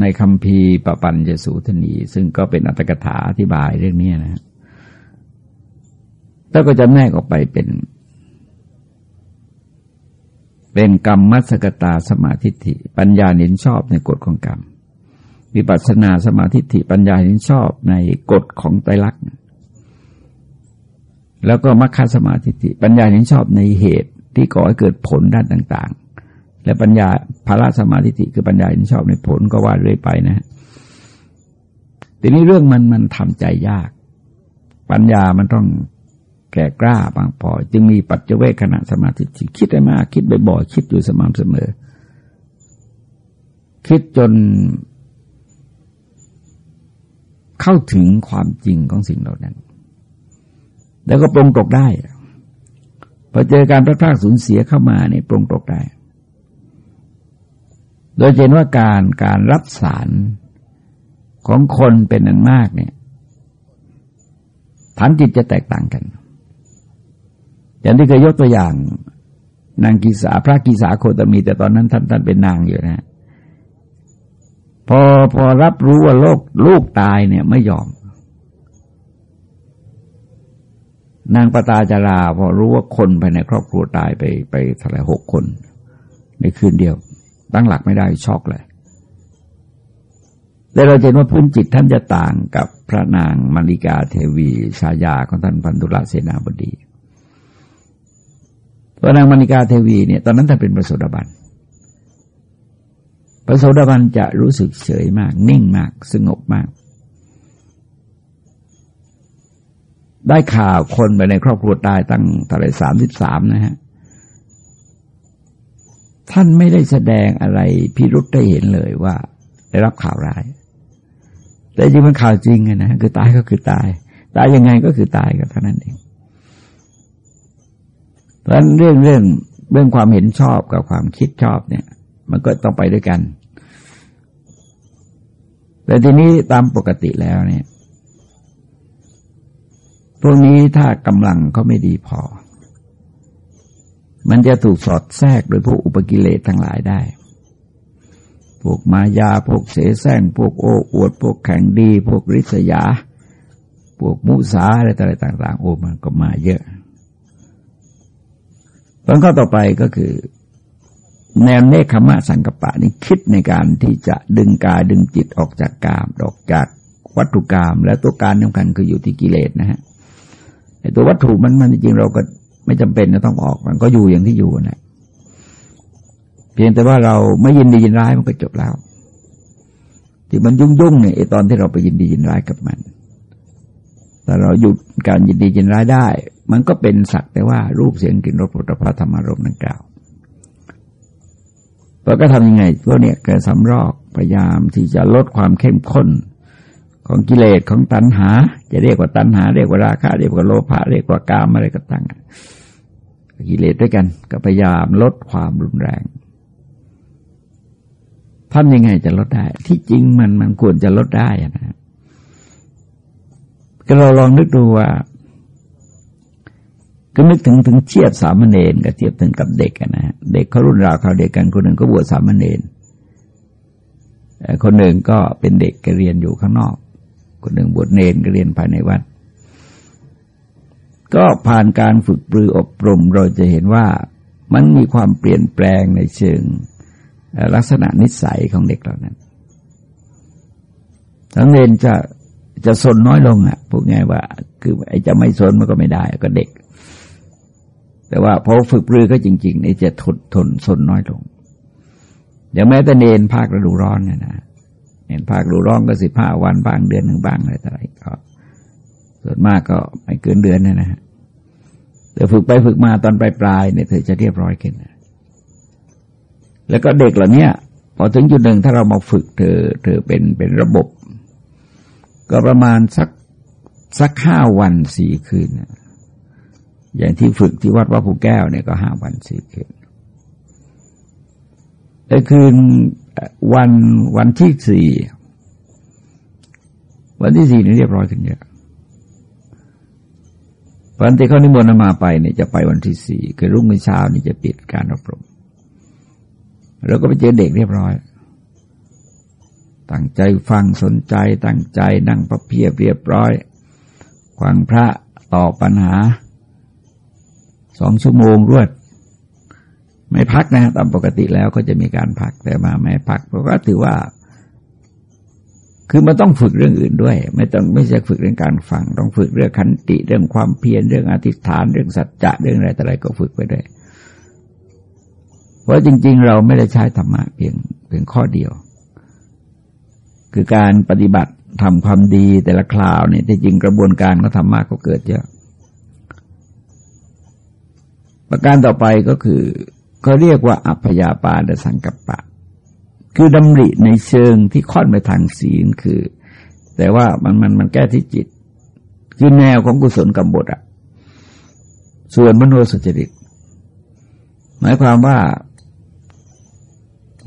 ในคำพีปปัญญสูทนี ซึ่งก็เป็นอัตถกถาอธิบายเรื่องนี้นะแล้วก็จะแนกออกไปเป็น เป็นกรรมมัสกตาสมาธิิปัญญาเห็นชอบในกฎของกรรม วิปัสสนาสมาธิฐิปัญญาเห็นชอบในกฎของไตรลักษณ์แล้วก็มัคคสมาธิฐิปัญญาเห็นชอบในเหตุที่ก่อให้เกิดผลด้านต่าง ๆ และปัญญาภาระสมาธิฐิคือปัญญาเห็นชอบในผลก็ว่าเรื่อยไปนะทีนี้เรื่องมันมันทำใจยาก ปัญญามันต้องแก่กล้าบางพอ จึงมีปัจเจเวขณะสมาธิคิดได้มาก คิดบ่อยๆคิดอยู่สม่ำเสมอ คิดจน เข้าถึงความจริงของสิ่งเหล่านั้น แล้วก็ปรงตกได้พอเจอการพลาดพลาดสูญเสียเข้ามาเนี่ยปรงตกได้ โดยเห็นว่าการการรับสารของคนเป็นอันมากเนี่ยฐานจิตจะแตกต่างกัน อย่างที่เคยยกตัวอย่าง นางกีสาพระกีสาโคตมี แต่ตอนนั้นท่านท่านเป็นนางอยู่นะ อพอรับรู้ว่าโลกลูกตายเนี่ยไม่ยอม นางปตาจารา พอรู้ว่าคนภายในครอบครัวตายไปไปท่าไหร่หกคน ในคืนเดียว ตั้งหลักไม่ได้ช็อกเลยแต่เราเห็นว่าพื้นจิตท่านจะต่างกับพระนางมาริกาเทวีชายาของท่านพันธุระเสนาบดีพระนางมาริกาเทวีเนี่ยตอนนั้นท่านเป็นประสดาบัน พระโสดาบันจะรู้สึกเฉยมาก นิ่งมาก สงบมาก ได้ข่าวคนไปในครอบครัวตายตั้งเท่าไรสามสิบสามนะฮะ ท่านไม่ได้แสดงอะไรพิรุษได้เห็นเลยว่า ได้รับข่าวร้าย แต่จริงมันข่าวจริงนะ คือตายก็คือตาย ตายยังไงก็คือตายก็เท่านั้นเองเพราะฉะนั้นเรื่องเรื่องเรื่องความเห็นชอบกับความคิดชอบเนี่ย มันก็ต้องไปด้วยกัน แต่ทีนี้ตามปกติแล้วเนี่ยพวกนี้ถ้ากำลังเขาไม่ดีพอ มันจะถูกสอดแทรกโดยพวกอุปกิเลสทั้งหลายได้ พวกมายา พวกเสแสร้ง พวกโอ้อวด พวกแข่งดี พวกริษยา พวกมุสาอะไรต่างๆ โอ้มันก็มาเยอะตอนข้อต่อไปก็คือ แนวเนคขมะสังกปะนี่คิดในการที่จะดึงกายดึงจิตออกจากกามออกจากวัตถุกรรมและตัวการสำคัญคืออยู่ที่กิเลสนะฮะไอ้ตัววัตถุมันมันจริงเราก็ไม่จำเป็นจะต้องออกมันก็อยู่อย่างที่อยู่นะเพียงแต่ว่าเราไม่ยินดียินร้ายมันก็จบแล้ว ที่มันยุ่งยุ่งเนี่ยไอ้ตอนที่เราไปยินดียินร้ายกับมัน แต่เราหยุดการยินดียินร้ายได้ มันก็เป็นสักแต่ว่ารูปเสียงกลิ่นรสผลิตภัณฑ์ธรรมารมณ์นั่นกล่าว เราก็ทำยังไงพวกเนี้ยเกิดสำรอกพยายามที่จะลดความเข้มข้นของกิเลสของตัณหา จะเรียกว่าตัณหา เรียกว่าราคะเรียกว่าโลภะเรียกว่ากามอะไรก็ตั้งกิเลสด้วยกัน ก็พยายามลดความรุนแรงทำยังไงจะลดได้ ที่จริงมันมันควรจะลดได้นะก็เราลองนึกดูว่า ก็นึกถึงถึงเทียบสามเณรกับเทียบถึงกับเด็กนะะเด็กเขารุ่นราวเขาเด็กกันคนหนึ่งก็บวชสามเณรคนหนึ่งก็เป็นเด็กก็เรียนอยู่ข้างนอก คนหนึ่งบวชเนรก็เรียนภายในวัด ก็ผ่านการฝึกปรืออบรมเราจะเห็นว่ามันมีความเปลี่ยนแปลงในเชิงลักษณะนิสัยของเด็กเหล่านั้นทั้งเนรจะจะสนน้อยลงอะพูดง่ายว่า คือไอ้จะไม่สนมันก็ไม่ได้ ก็เด็ก แต่ว่าพอฝึกปรือก็จริงๆนี่จะทนทนสนน้อยลง เดี๋ยวแม้แต่เนนภาคฤดูร้อนเนี่ยนะเนนภาคฤดูร้อนก็สิบห้าวันบ้างเดือนหนึ่งบ้างอะไรต่ออะไรก็ ส่วนมากก็ไม่เกินเดือนเนี่ยนะฮะแต่ฝึกไปฝึกมาตอนปลายปลายเนี่ยเธอจะเรียบร้อยขึ้นแล้วก็เด็กเหล่านี้พอถึงจุดหนึ่งถ้าเรามาฝึกเธอ เธอเป็นเป็นระบบ ก็ประมาณสักสักห้าวันสี่คืนนะ อย่างที่ฝึกที่วัดวัดภูแก้วเนี่ยก็ห้าวันสี่คืนแต่คืนวันวันที่สี่วันที่สี่นี่เรียบร้อยขึ้นเยอะวันที่เขานิมนต์มาไปเนี่ยจะไปวันที่สี่คือรุ่งเช้านี่จะปิดการอบรมเราก็ไปเจอเด็กเรียบร้อย ตั้งใจฟังสนใจ ตั้งใจนั่งพระเพียบเรียบร้อยฟังพระตอบปัญหา สองชั่วโมงรวด ไม่พักนะตามปกติแล้วก็จะมีการพักแต่มาไม่พักเพราะว่าถือว่า คือมันต้องฝึกเรื่องอื่นด้วย ไม่ต้องไม่ใช่ฝึกเรื่องการฟัง ต้องฝึกเรื่องขันติเรื่องความเพียรเรื่องอธิษฐานเรื่องสัจจะเรื่องอะไรแต่อะไรก็ฝึกไปด้วยเพราะจริง ๆ เราไม่ได้ใช้ธรรมะเพียงเพียงข้อเดียว คือการปฏิบัติทำความดีแต่ละคราวเนี่ยที่จริงกระบวนการก็ธรรมะก็เกิดเยอะ ประการต่อไปก็คือเขาเรียกว่าอัพยาปาดสังกัปปะ คือดำริในเชิงที่ค่อนไปทางศีลคือ แต่ว่ามันมันมันแก้ที่จิต คือแนวของกุศลกรรมบทอะส่วนมโนสุจริต หมายความว่า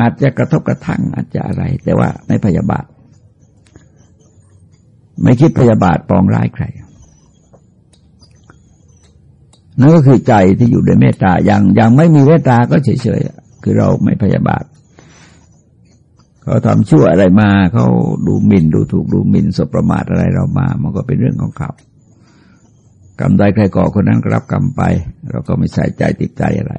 อาจจะกระทบกระทั่งอาจจะอะไร แต่ว่าไม่พยาบาท ไม่คิดพยาบาทปองร้ายใคร นั่นก็คือใจที่อยู่ด้วยเมตตาอย่างอย่างไม่มีเมตตาก็เฉยๆคือเราไม่พยาบาทเขาทำชั่วอะไรมาเขาดูหมิ่นดูถูกดูหมิ่นสบประมาทอะไรเรามา มันก็เป็นเรื่องของเขากรรมใดใครก่อคนนั้นก็รับกรรมไป เราก็ไม่ใส่ใจติดใจอะไร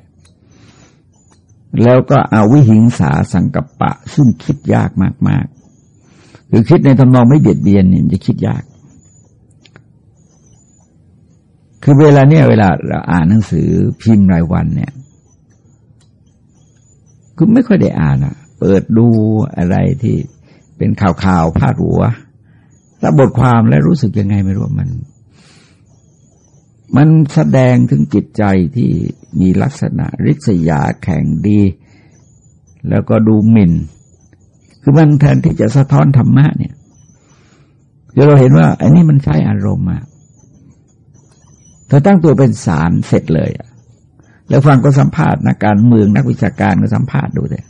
แล้วก็เอาวิหิงสาสังกัปปะ ซึ่งคิดยากมากๆคือคิดในทำนองไม่เบียดเบียนเนี่ยจะคิดยาก คือเวลาเนี่ยเวลาเราอ่านหนังสือพิมพ์รายวันเนี่ยคือไม่ค่อยได้อ่านอะเปิดดูอะไรที่เป็นข่าวข่าวพาดหัวถ้าบทความแล้วรู้สึกยังไงไม่รู้มัน มันแสดงถึงจิตใจที่มีลักษณะริษยาแข่งดี แล้วก็ดูหมิ่น คือมันแทนที่จะสะท้อนธรรมะเนี่ยเราเห็นว่าอันนี้มันใช้อารมณ์มา เธอตั้งตัวเป็นสารเสร็จเลยอะแล้วฟังก็สัมภาษณ์นักการเมืองนักวิชาการก็สัมภาษณ์ดูเลย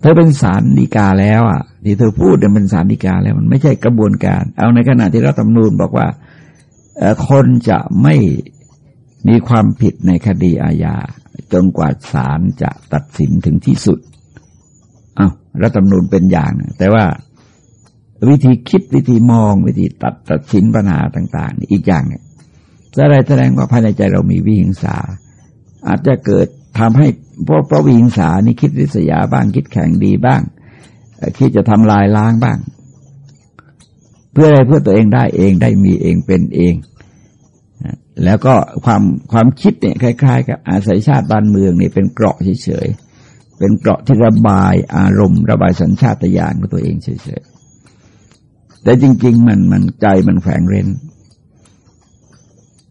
เธอเป็นสารดีกาแล้วอะที่เธอพูดเนี่ยเป็นสารดีกาแล้ว มันไม่ใช่กระบวนการ เอาในขณะที่รัฐธรรมนูญบอกว่าคนจะไม่มีความผิดในคดีอาญาจนกว่าศาลจะตัดสินถึงที่สุดอา้าวรัฐธรรมนูญเป็นอย่าง แต่ว่า วิธีคิดวิธีมองวิธีตัดตัดสินปัญหาต่างๆอีกอย่างเนี่ยอะไรแสดงว่าภายในใจเรามีวิหิงสา อาจจะเกิดทำให้เพราะเพราะวิหิงสานี่คิดริษยาบ้างคิดแข่งดีบ้างคิดจะทำลายล้างบ้าง เพื่ออะไรเพื่อตัวเองได้เองได้มีเองเป็นเองแล้วก็ความความคิดเนี่ยคล้าย ๆ กับอาศัยชาติบ้านเมืองนี่เป็นเกราะเฉยๆเป็นเกราะที่ระบายอารมณ์ ระบายสัญชาตญาณของตัวเองเฉยๆ แต่จริง ๆ มันมันใจมันแฝงเร้น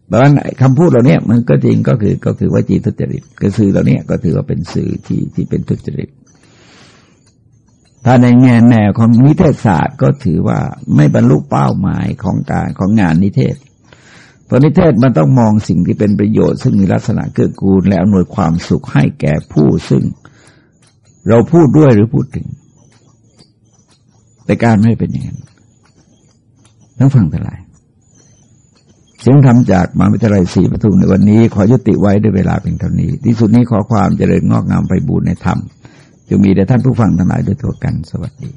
เพระฉะนั้นคำพูดเหล่านี้มันก็จริงก็คือก็คือว่าจีทุจริตคือสื่อเหล่านี้ก็ถือว่าเป็นสื่อที่ที่เป็นทุจริต ถ้าในแง่แนวของนิเทศศาสตร์ก็ถือว่าไม่บรรลุเป้าหมายของการของงานนิเทศเพราะนิเทศมันต้องมองสิ่งที่เป็นประโยชน์ ซึ่งมีลักษณะเกื้อกูล และอำนวยความสุขให้แก่ผู้ซึ่งเราพูดด้วยหรือพูดถึง แต่การไม่เป็นอย่างนั้น ทั้งฟังทั้งหลาย เสียงธรรมจากมหาวิทยาลัยศรีปทุมในวันนี้ ขอยุติไว้ด้วยเวลาเพียงเท่านี้ ที่สุดนี้ขอความเจริญงอกงามไปบูรณนธรรมจะมีแด่ท่านผู้ฟังทั้งหลายด้วยทั่วกันสวัสดี